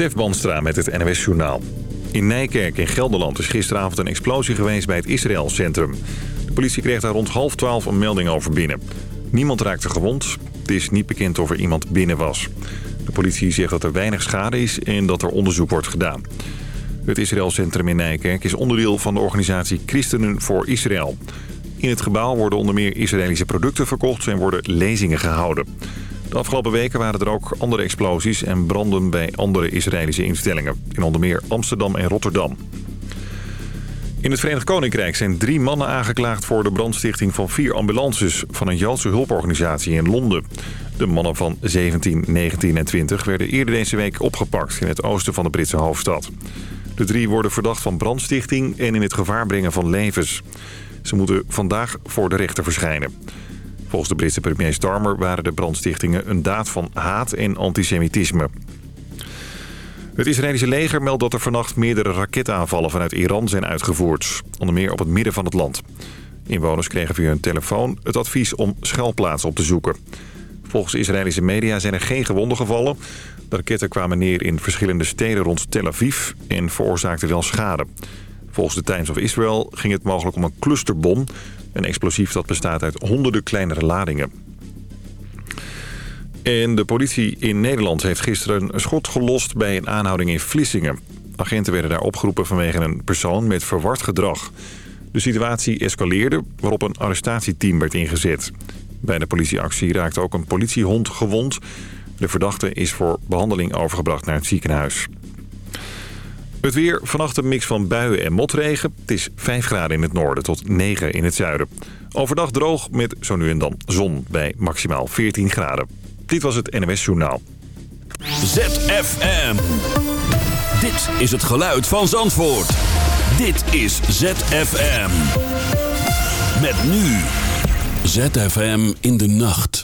Stef Banstra met het NWS Journaal. In Nijkerk in Gelderland is gisteravond een explosie geweest bij het Israël-centrum. De politie kreeg daar rond half twaalf een melding over binnen. Niemand raakte gewond. Het is niet bekend of er iemand binnen was. De politie zegt dat er weinig schade is en dat er onderzoek wordt gedaan. Het Israël-centrum in Nijkerk is onderdeel van de organisatie Christenen voor Israël. In het gebouw worden onder meer Israëlische producten verkocht en worden lezingen gehouden. De afgelopen weken waren er ook andere explosies en branden bij andere Israëlische instellingen. In onder meer Amsterdam en Rotterdam. In het Verenigd Koninkrijk zijn drie mannen aangeklaagd voor de brandstichting van vier ambulances van een Joodse hulporganisatie in Londen. De mannen van 17, 19 en 20 werden eerder deze week opgepakt in het oosten van de Britse hoofdstad. De drie worden verdacht van brandstichting en in het gevaar brengen van levens. Ze moeten vandaag voor de rechter verschijnen. Volgens de Britse premier Starmer waren de brandstichtingen een daad van haat en antisemitisme. Het Israëlische leger meldt dat er vannacht meerdere raketaanvallen vanuit Iran zijn uitgevoerd. Onder meer op het midden van het land. Inwoners kregen via hun telefoon het advies om schuilplaatsen op te zoeken. Volgens Israëlische media zijn er geen gewonden gevallen. De raketten kwamen neer in verschillende steden rond Tel Aviv en veroorzaakten wel schade. Volgens de Times of Israel ging het mogelijk om een clusterbom... een explosief dat bestaat uit honderden kleinere ladingen. En de politie in Nederland heeft gisteren een schot gelost bij een aanhouding in Vlissingen. Agenten werden daar opgeroepen vanwege een persoon met verward gedrag. De situatie escaleerde, waarop een arrestatieteam werd ingezet. Bij de politieactie raakte ook een politiehond gewond. De verdachte is voor behandeling overgebracht naar het ziekenhuis. Het weer, vannacht een mix van buien en motregen. Het is 5 graden in het noorden tot 9 in het zuiden. Overdag droog met zo nu en dan zon bij maximaal 14 graden. Dit was het NWS Journaal. ZFM. Dit is het geluid van Zandvoort. Dit is ZFM. Met nu. ZFM in de nacht.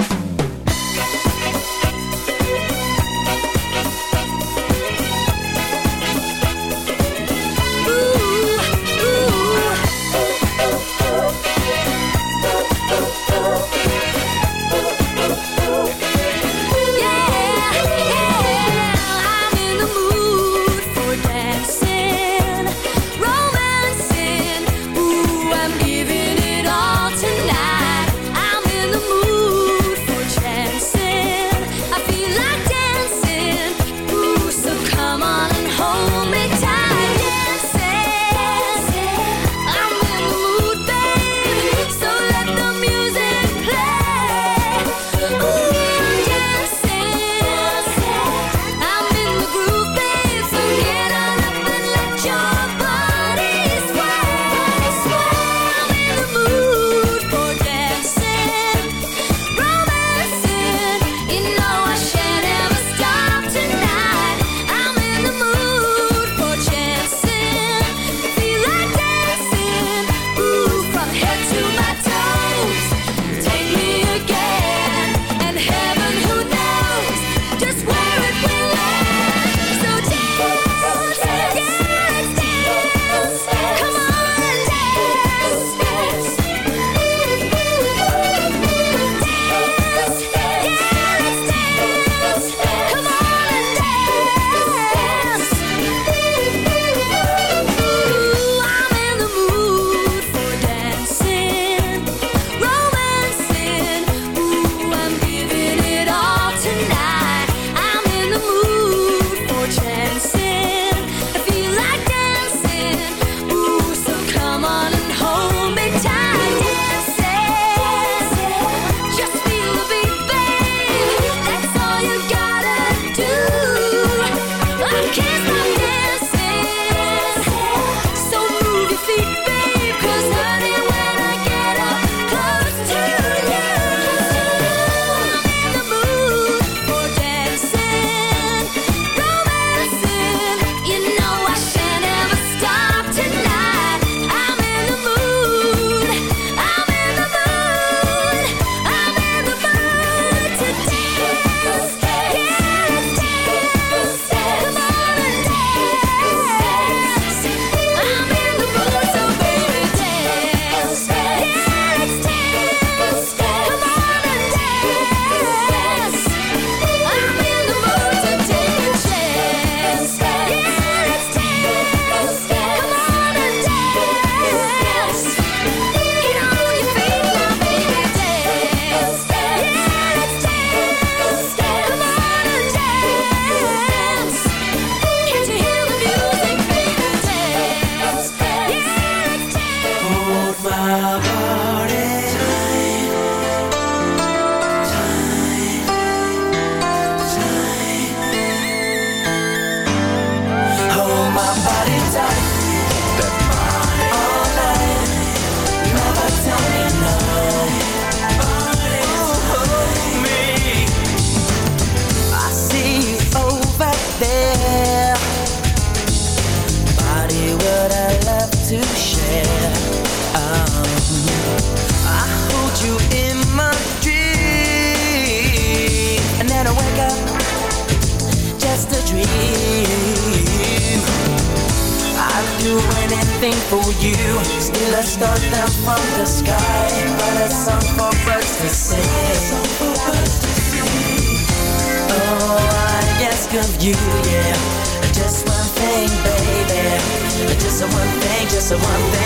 you, yeah. Just one thing, baby. Just one thing, just one thing.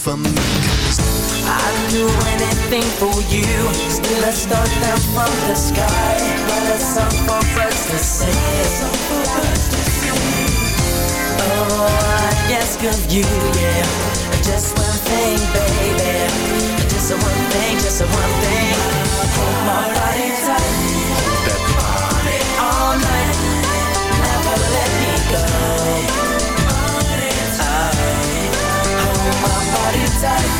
for me. I'd do anything for you. Still a star down from the sky. But a song for us to sing Oh, I ask of you, yeah. Just one thing, baby. Just one thing, just one thing. Hold my body tight. side.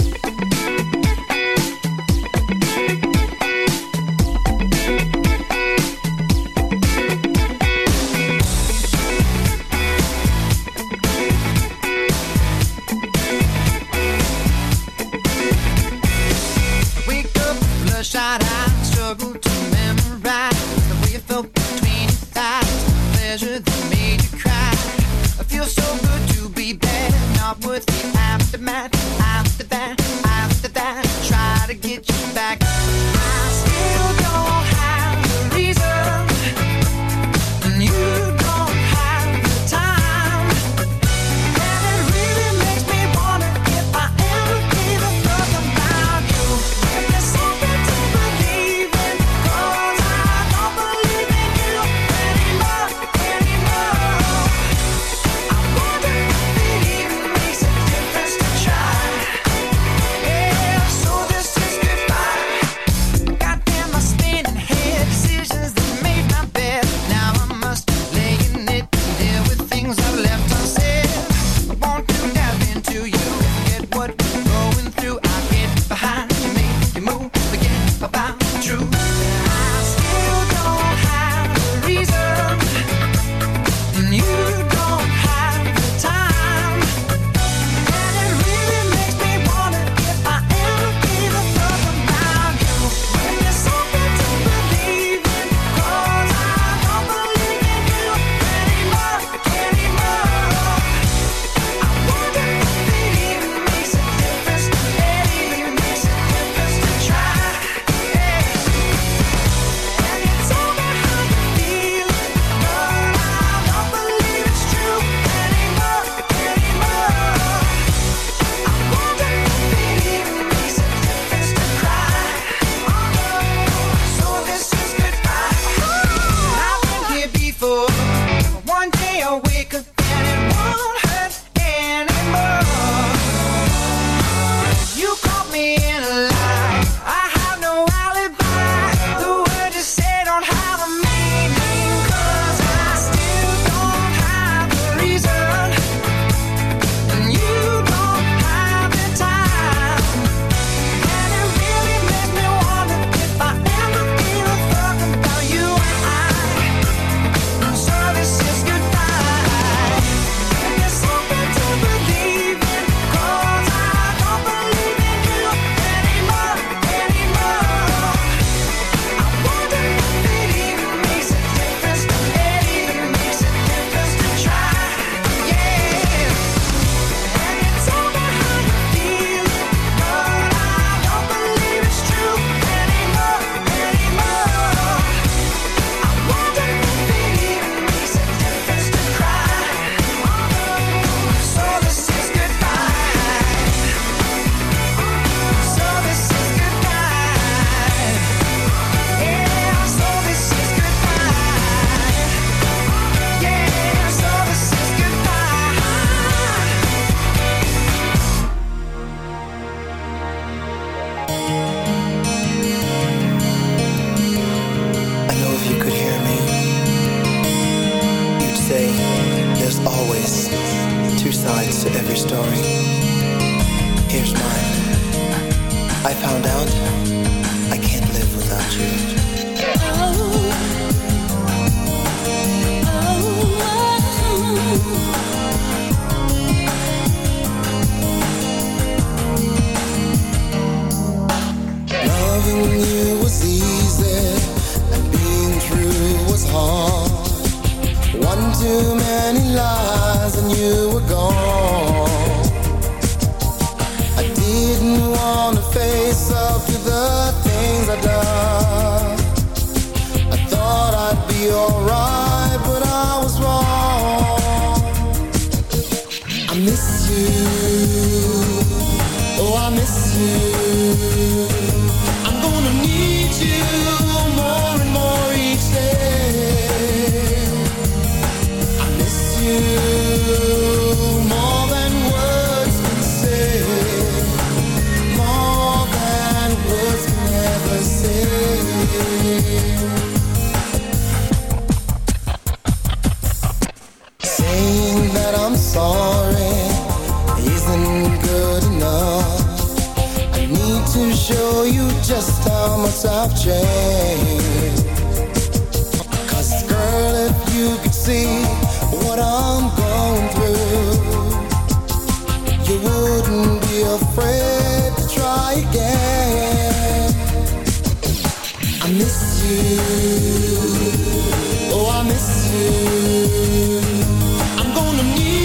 Miss you. Oh, I miss you. I'm gonna need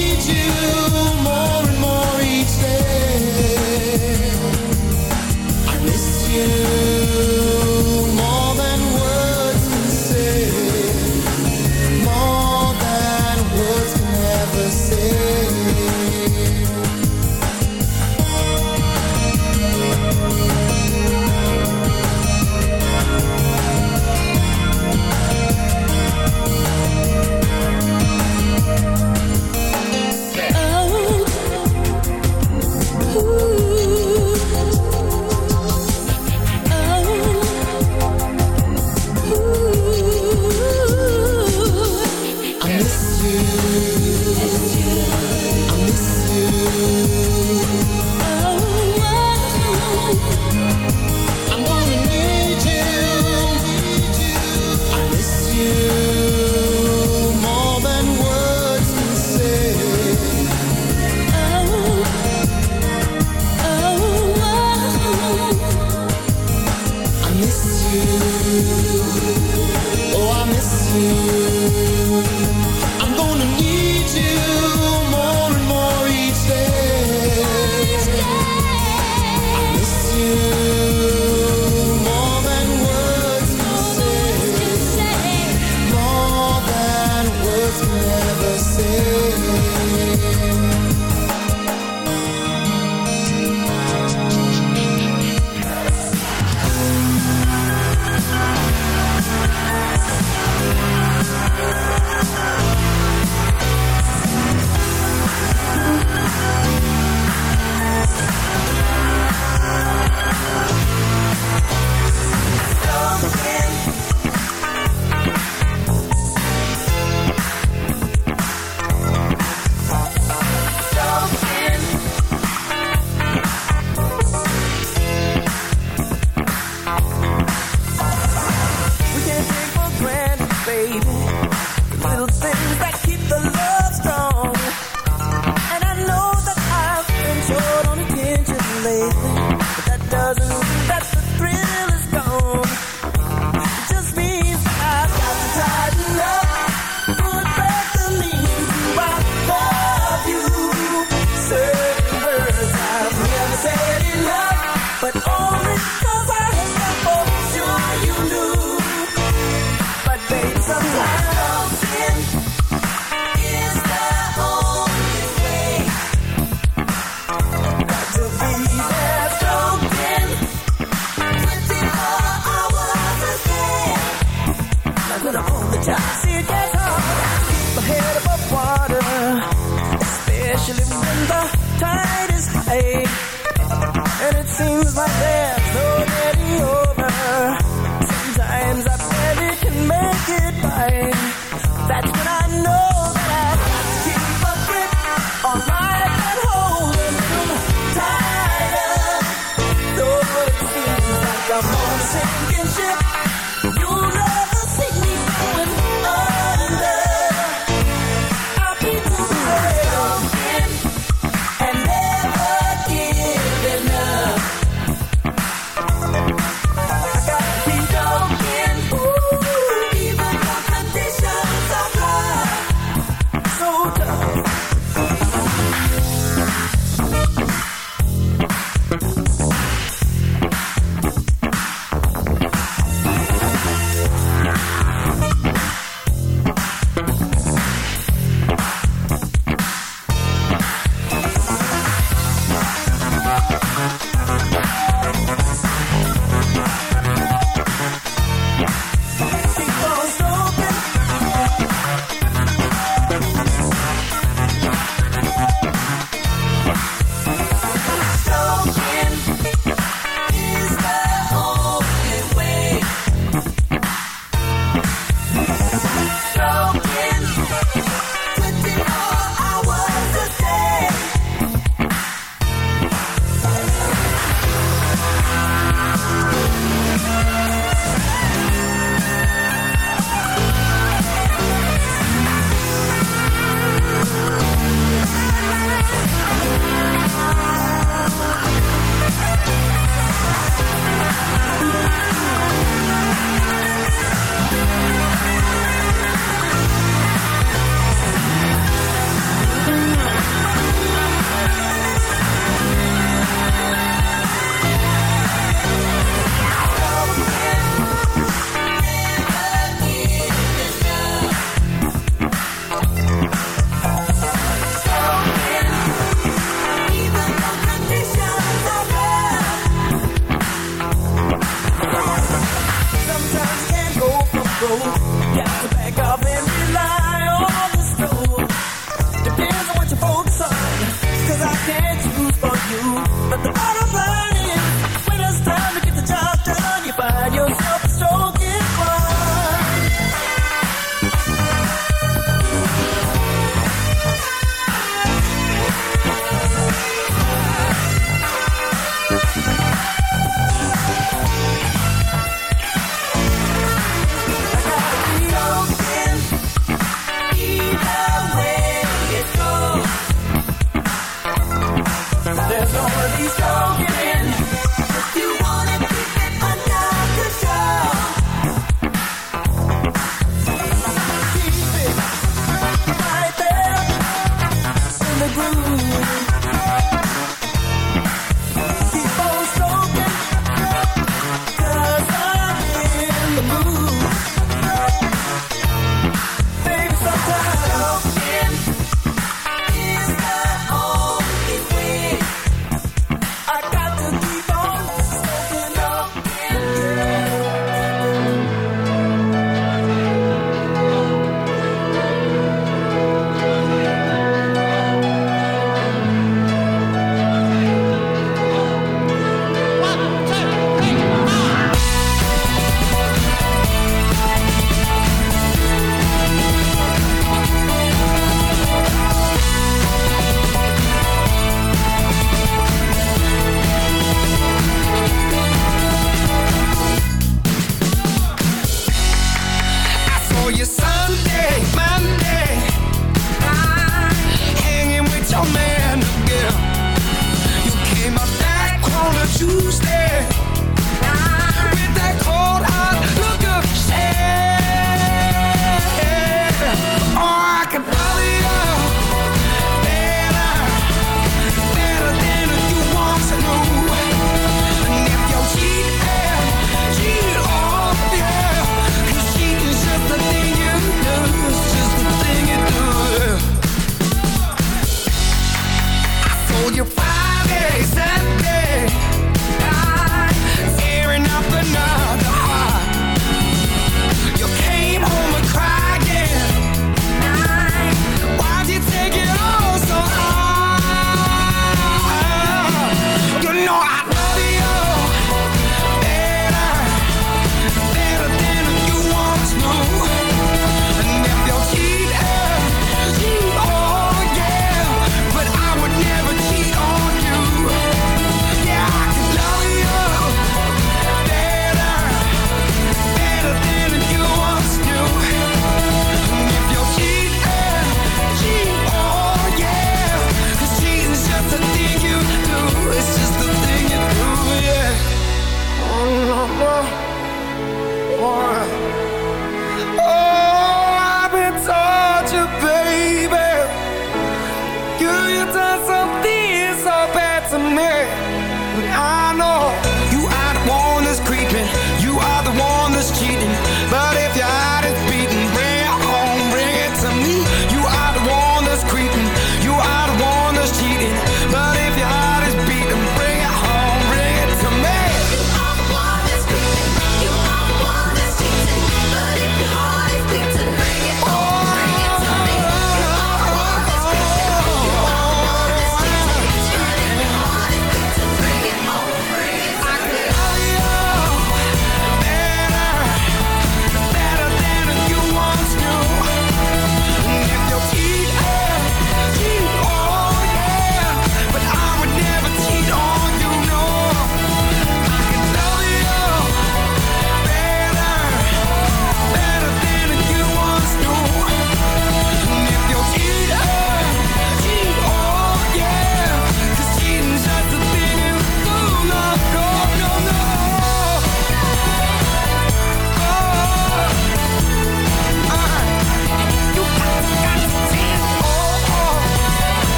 can't choose for you, but the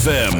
ZFM.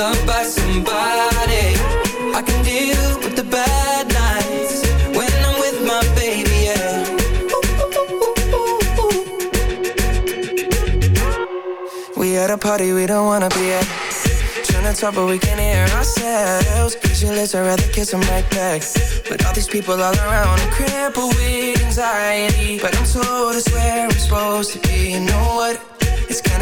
loved by somebody. I can deal with the bad nights when I'm with my baby. Yeah. We at a party we don't wanna be at. Trying to talk but we can't hear ourselves Pictureless, I'd rather kiss them right back But all these people all around I'm crippled with anxiety But I'm told it's where I'm supposed to be You know what?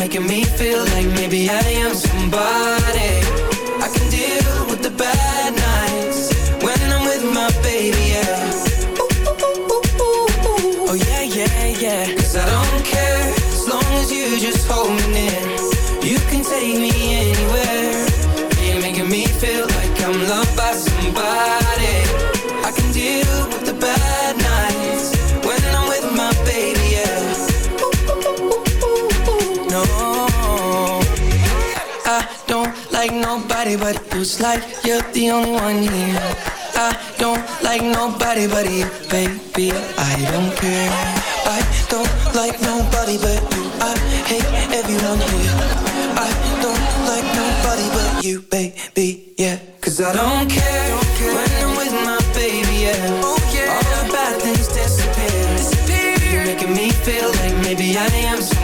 making me feel like maybe I am somebody It's like you're the only one here. I don't like nobody but you, baby. I don't care. I don't like nobody but you. I hate everyone here. I don't like nobody but you, baby. Yeah, cause I don't care, when I'm with my baby. Yeah. Oh, All the bad things disappear. You're making me feel like maybe I am.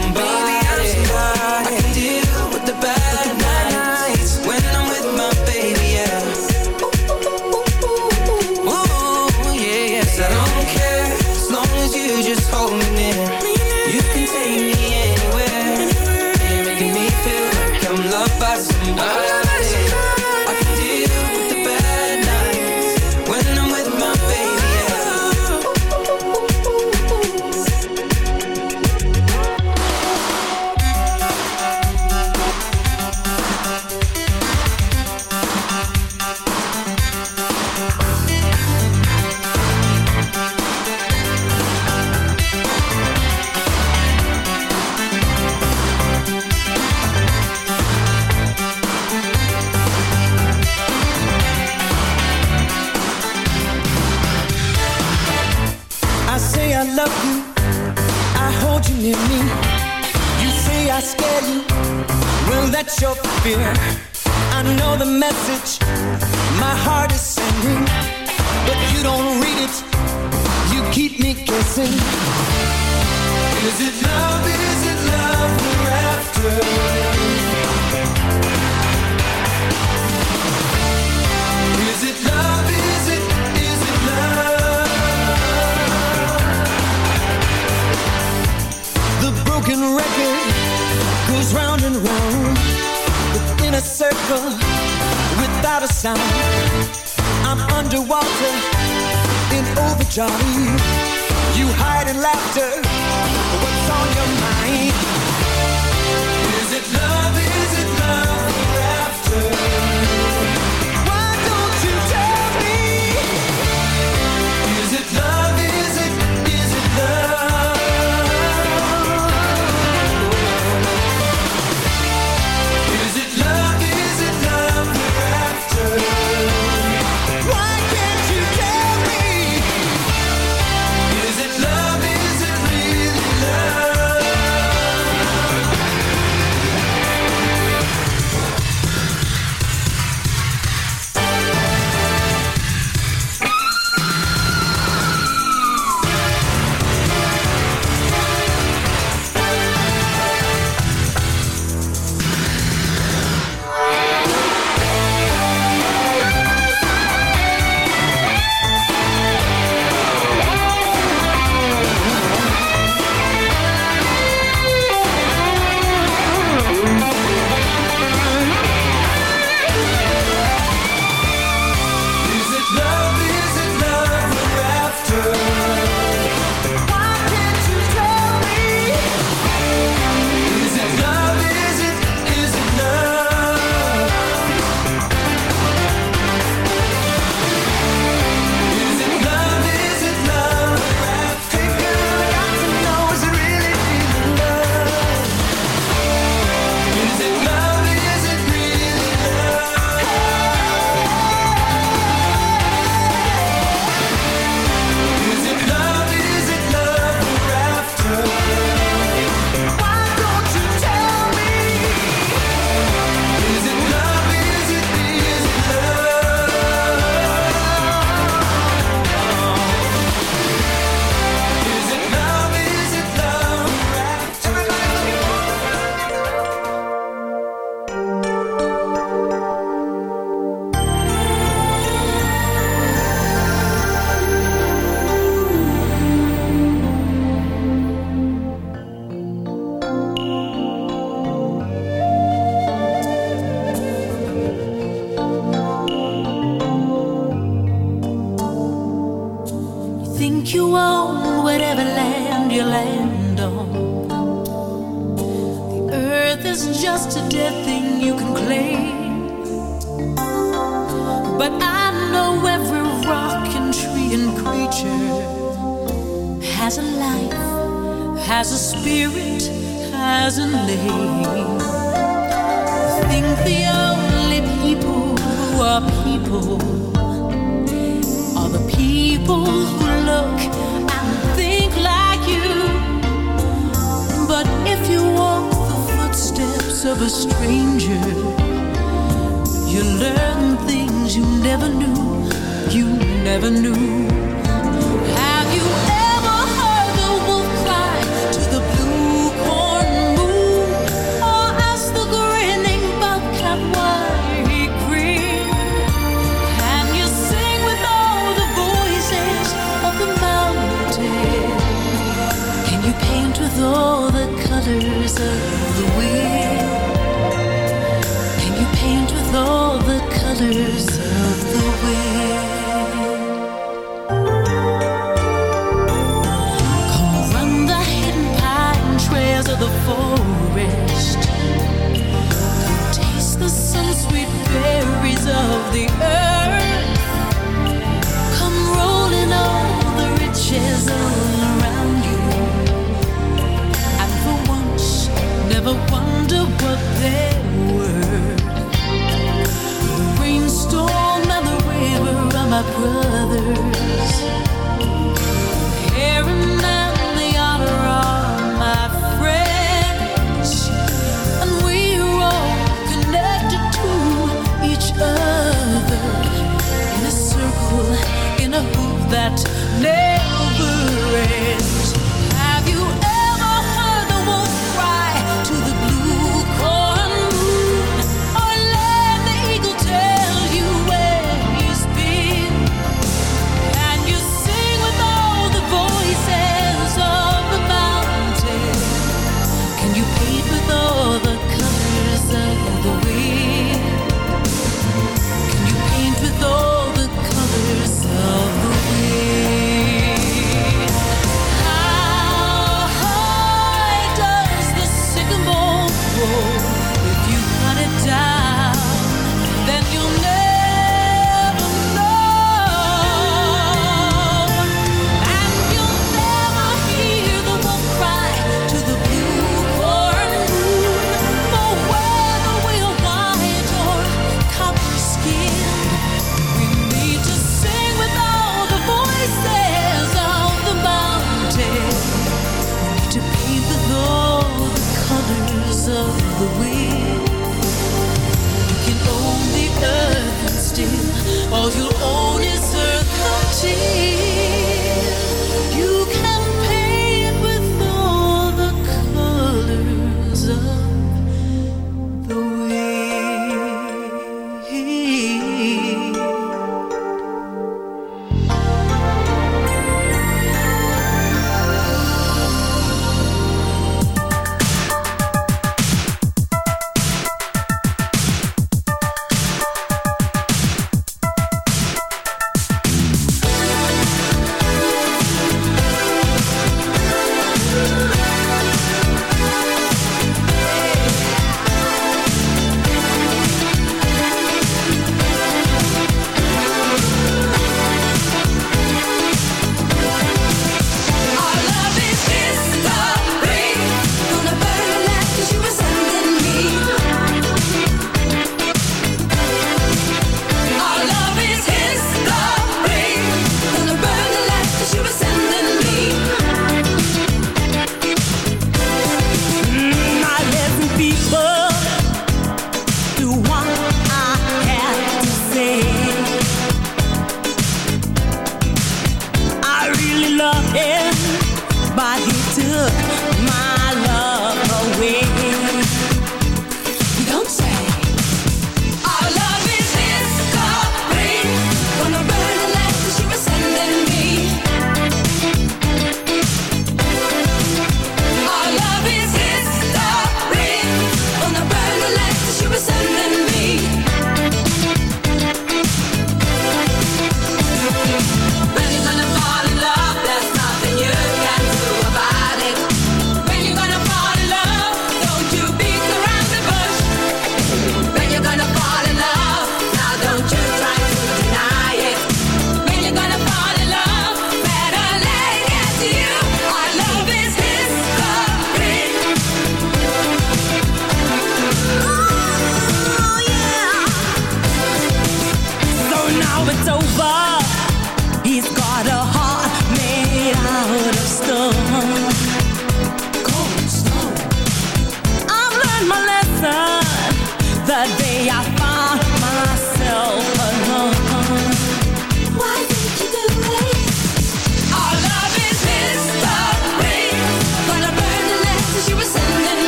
my brothers. The honor of my friends. And we are all connected to each other in a circle, in a hoop that.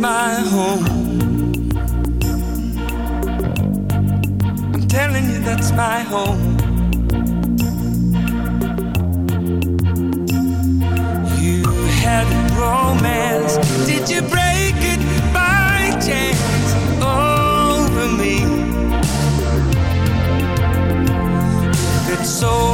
my home. I'm telling you, that's my home. You had a romance. Did you break it by chance over me? It's so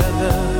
together.